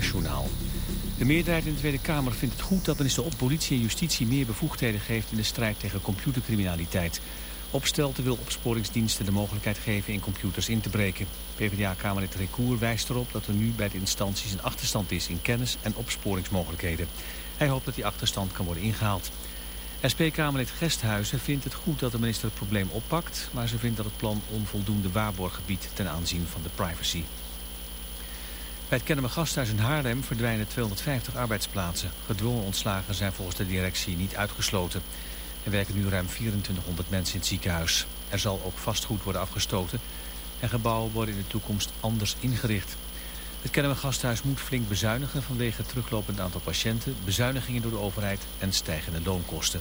Journaal. De meerderheid in de Tweede Kamer vindt het goed dat minister op politie en justitie meer bevoegdheden geeft in de strijd tegen computercriminaliteit. Opstelten wil opsporingsdiensten de mogelijkheid geven in computers in te breken. PvdA-kamerlid Recour wijst erop dat er nu bij de instanties een achterstand is in kennis en opsporingsmogelijkheden. Hij hoopt dat die achterstand kan worden ingehaald. SP-kamerlid Gesthuizen vindt het goed dat de minister het probleem oppakt, maar ze vindt dat het plan onvoldoende waarborg biedt ten aanzien van de privacy. Bij het Kennemer Gasthuis in Haarlem verdwijnen 250 arbeidsplaatsen. Gedwongen ontslagen zijn volgens de directie niet uitgesloten. Er werken nu ruim 2400 mensen in het ziekenhuis. Er zal ook vastgoed worden afgestoten en gebouwen worden in de toekomst anders ingericht. Het Kennemer Gasthuis moet flink bezuinigen vanwege het teruglopend aantal patiënten, bezuinigingen door de overheid en stijgende loonkosten.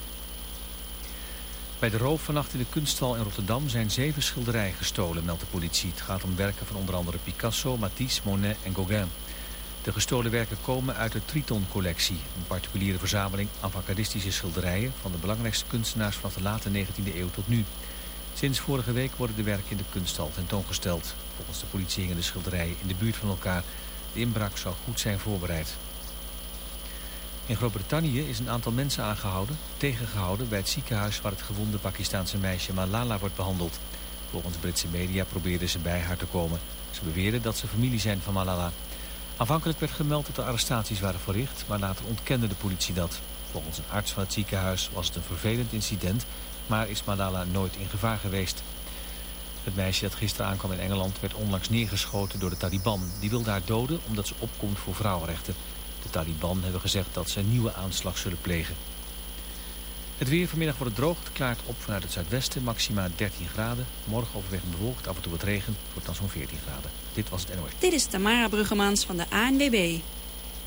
Bij de roof vannacht in de kunsthal in Rotterdam zijn zeven schilderijen gestolen, meldt de politie. Het gaat om werken van onder andere Picasso, Matisse, Monet en Gauguin. De gestolen werken komen uit de Triton-collectie, een particuliere verzameling avantgardistische schilderijen van de belangrijkste kunstenaars vanaf de late 19e eeuw tot nu. Sinds vorige week worden de werken in de kunsthal tentoongesteld. Volgens de politie hingen de schilderijen in de buurt van elkaar. De inbraak zou goed zijn voorbereid. In Groot-Brittannië is een aantal mensen aangehouden, tegengehouden bij het ziekenhuis waar het gewonde Pakistanse meisje Malala wordt behandeld. Volgens Britse media probeerden ze bij haar te komen. Ze beweerden dat ze familie zijn van Malala. Aanvankelijk werd gemeld dat de arrestaties waren verricht, maar later ontkende de politie dat. Volgens een arts van het ziekenhuis was het een vervelend incident, maar is Malala nooit in gevaar geweest. Het meisje dat gisteren aankwam in Engeland werd onlangs neergeschoten door de Taliban. Die wilde haar doden omdat ze opkomt voor vrouwenrechten. De Taliban hebben gezegd dat ze een nieuwe aanslag zullen plegen. Het weer vanmiddag wordt het droog. Het klaart op vanuit het zuidwesten. Maxima 13 graden. Morgen overwegend bewolkt. Af en toe wat regen. Wordt dan zo'n 14 graden. Dit was het NOS. Dit is Tamara Bruggemans van de ANWB.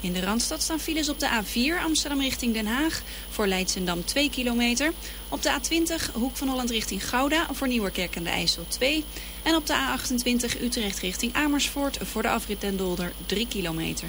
In de Randstad staan files op de A4 Amsterdam richting Den Haag. Voor Leidsendam 2 kilometer. Op de A20 Hoek van Holland richting Gouda. Voor Nieuwerkerk en de IJssel 2. En op de A28 Utrecht richting Amersfoort. Voor de afrit Den Dolder 3 kilometer.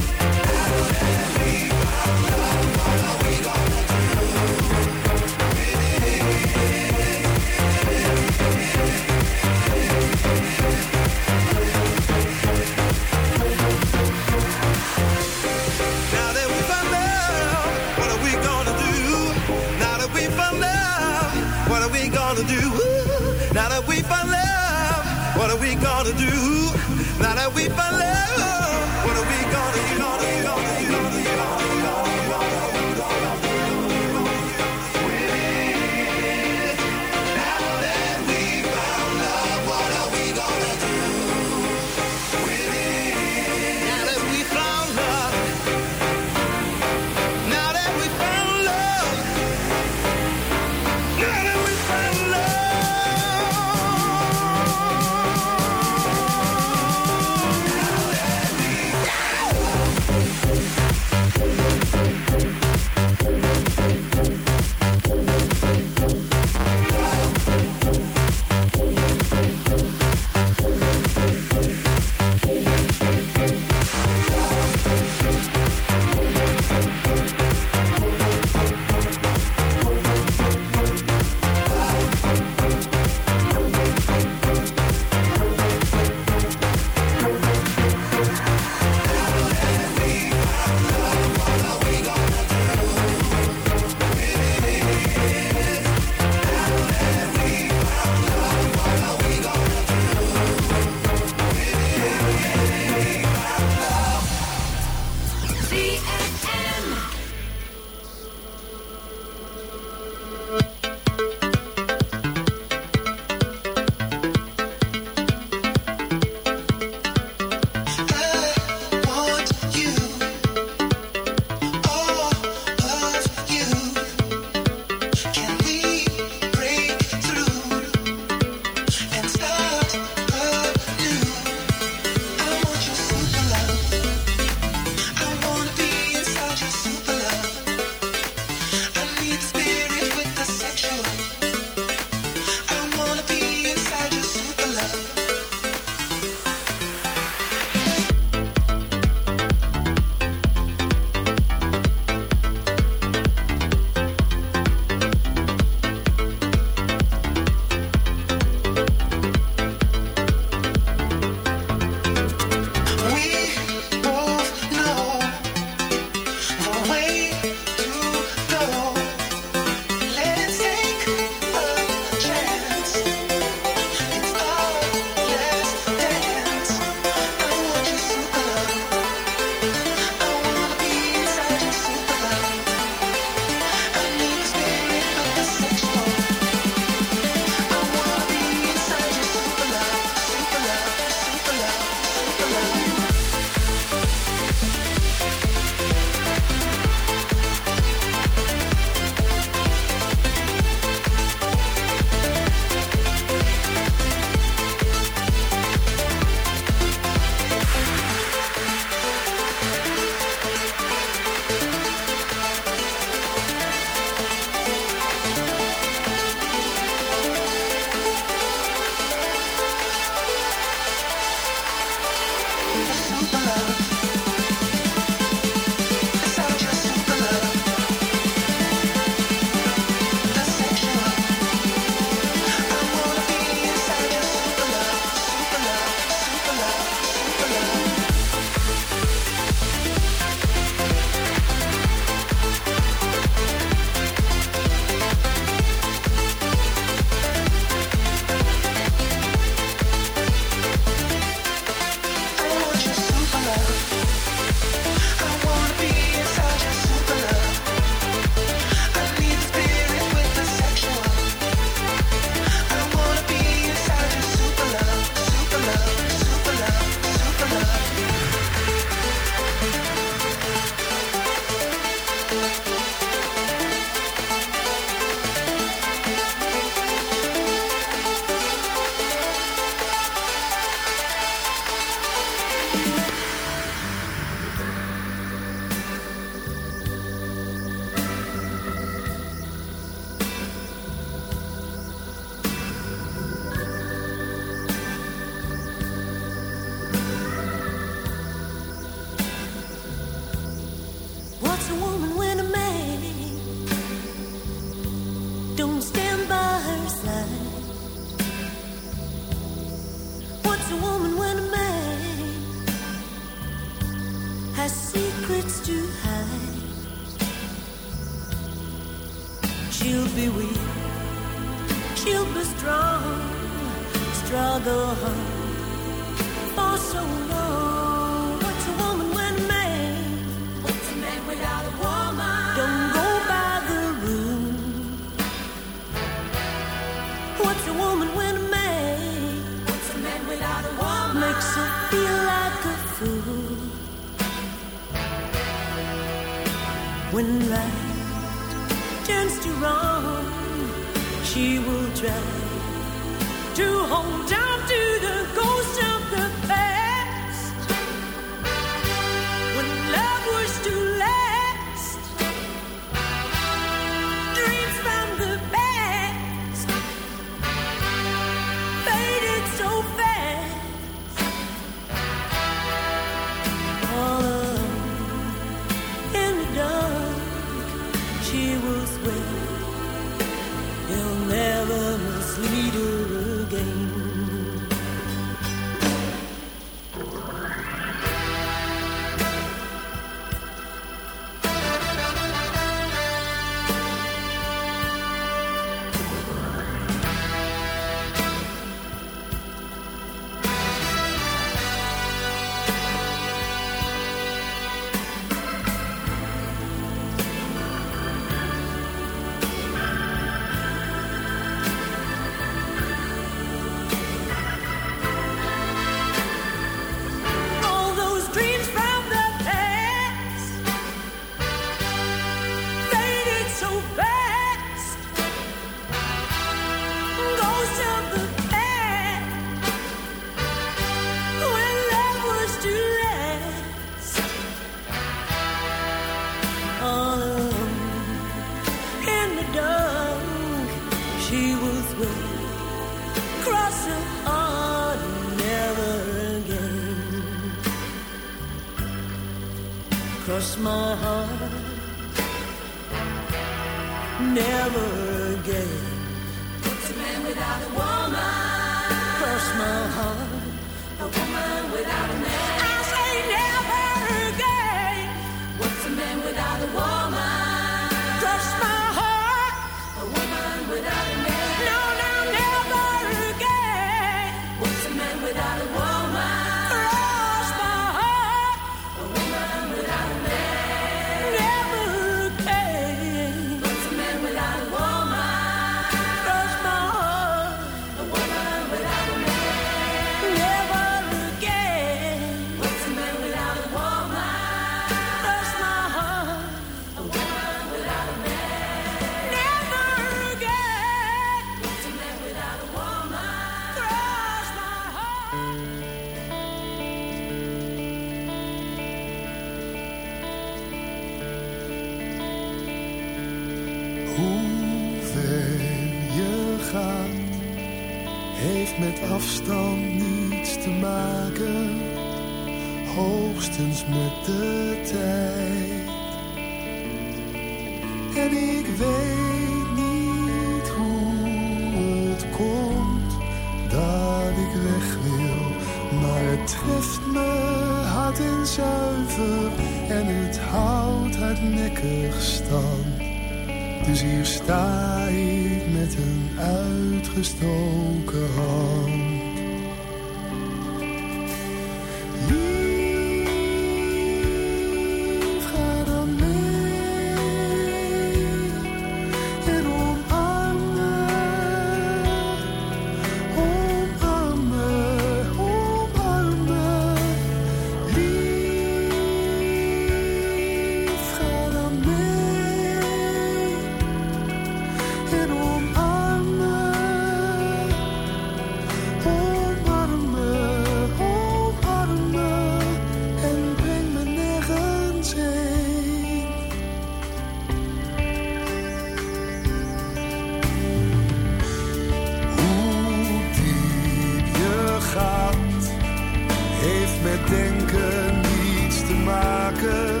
Met denken niets te maken,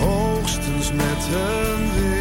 hoogstens met een wil.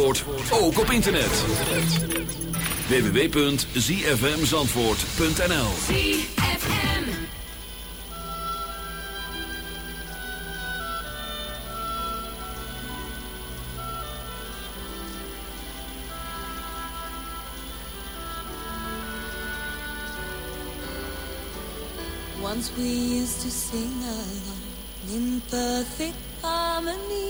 Zandvoort ook op internet. www.zfmzandvoort.nl ZFM Once we used to sing along in perfect harmony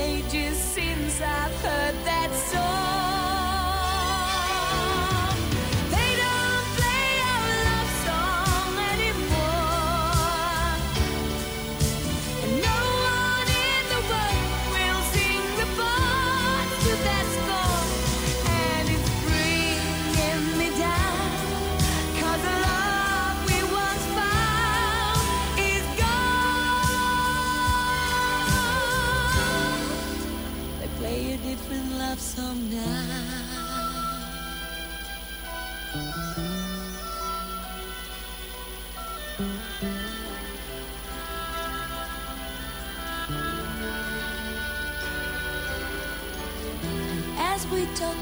ages since I've heard that song.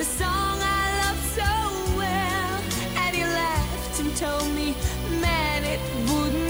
the song I loved so well, and he laughed and told me, man, it wouldn't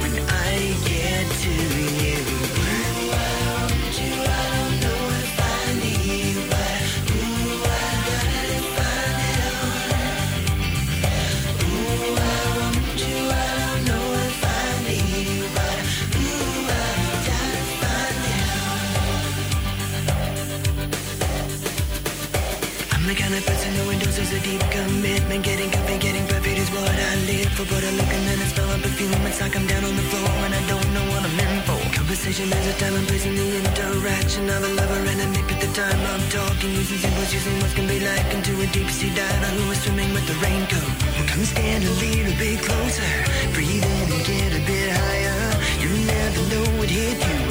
deep commitment. Getting comfy, getting perfect is what I live for. But I look and then I smell a perfume. It's like I'm down on the floor and I don't know what I'm in for. Conversation is a time and place in the interaction of a lover and a mate at the time I'm talking. Using symbols, using what can be like into a deep sea dive. I'm is swimming with the raincoat. Come stand a little bit closer. Breathe in and get a bit higher. You never know what hit you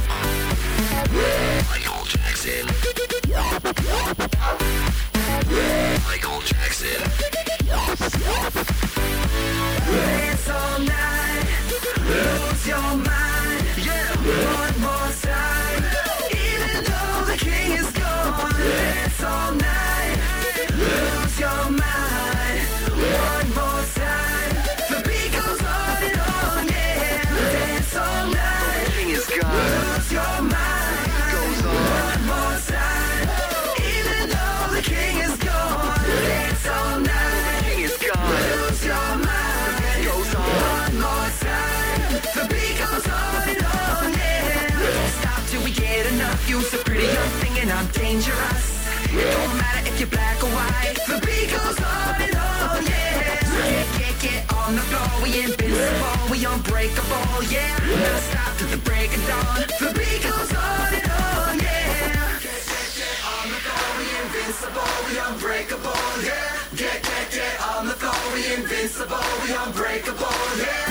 Michael Jackson. All night, lose your mind. Yeah. One more time, even though the king is gone. Unbreakable, yeah. Now stop till the break of dawn. The beat goes on and on, yeah. Get, get, get on the floor. We invincible, we unbreakable, yeah. Get, get, get on the floor. We invincible, we unbreakable, yeah.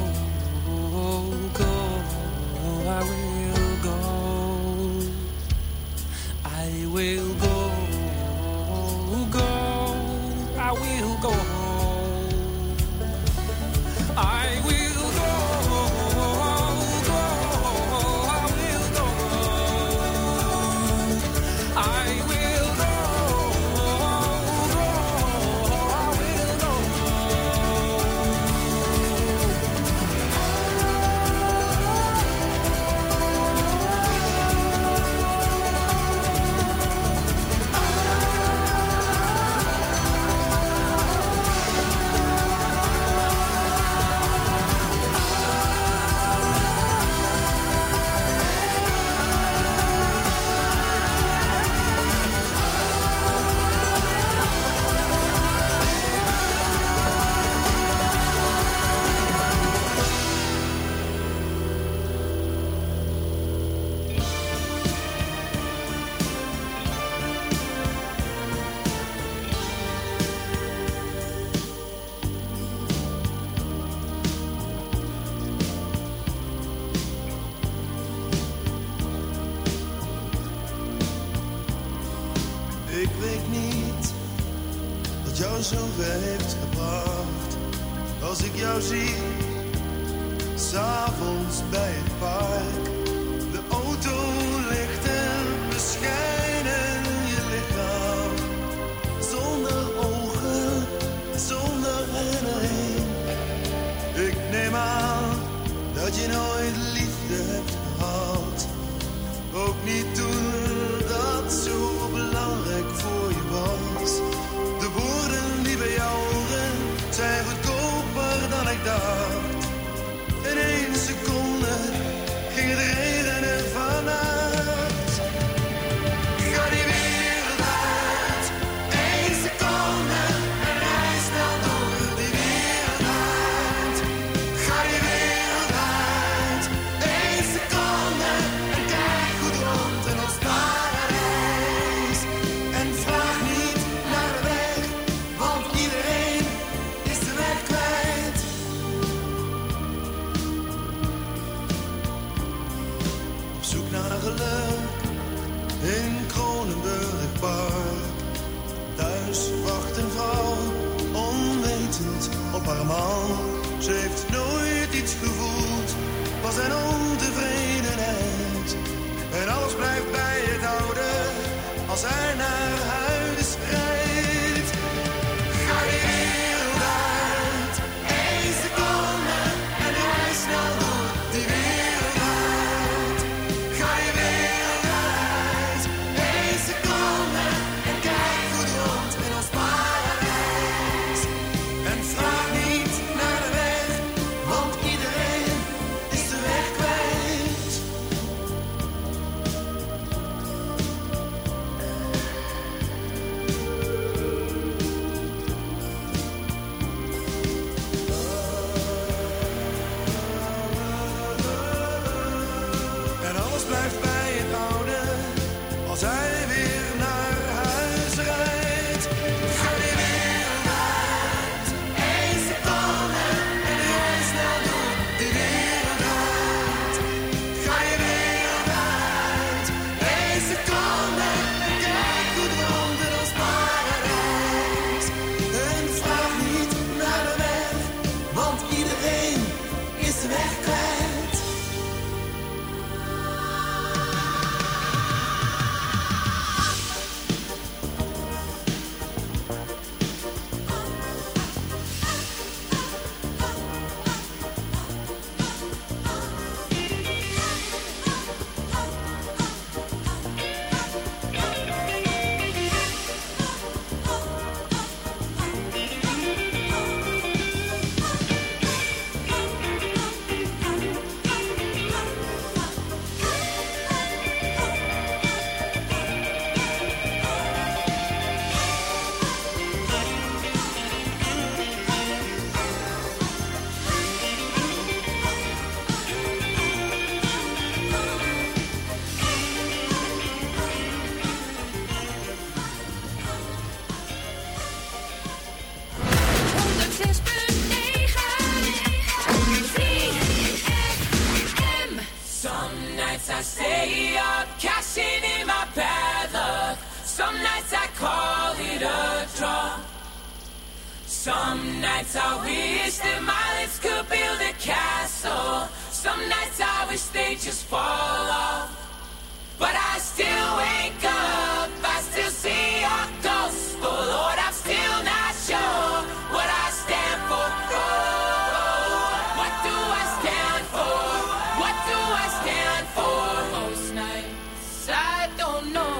don't know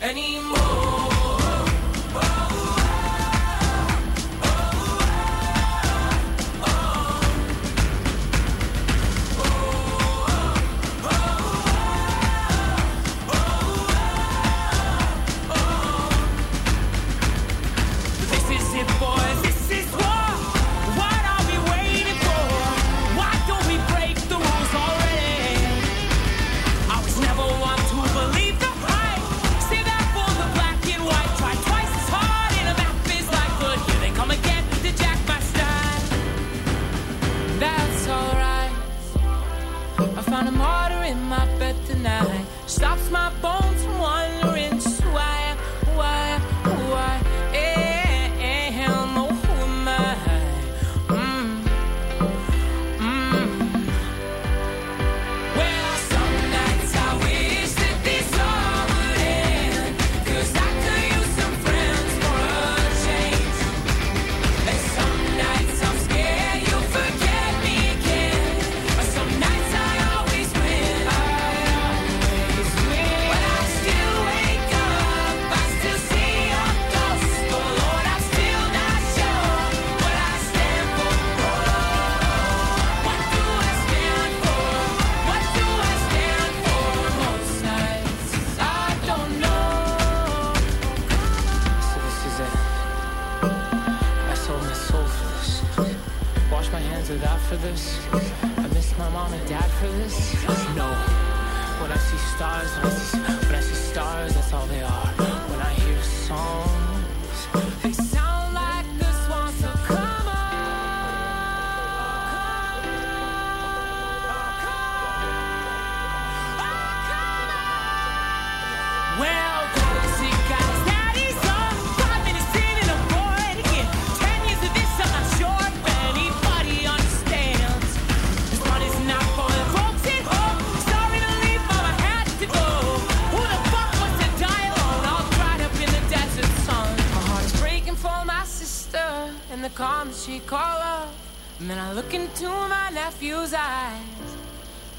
anymore.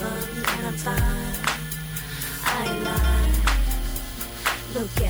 fun and I'm fine. I lie. Look at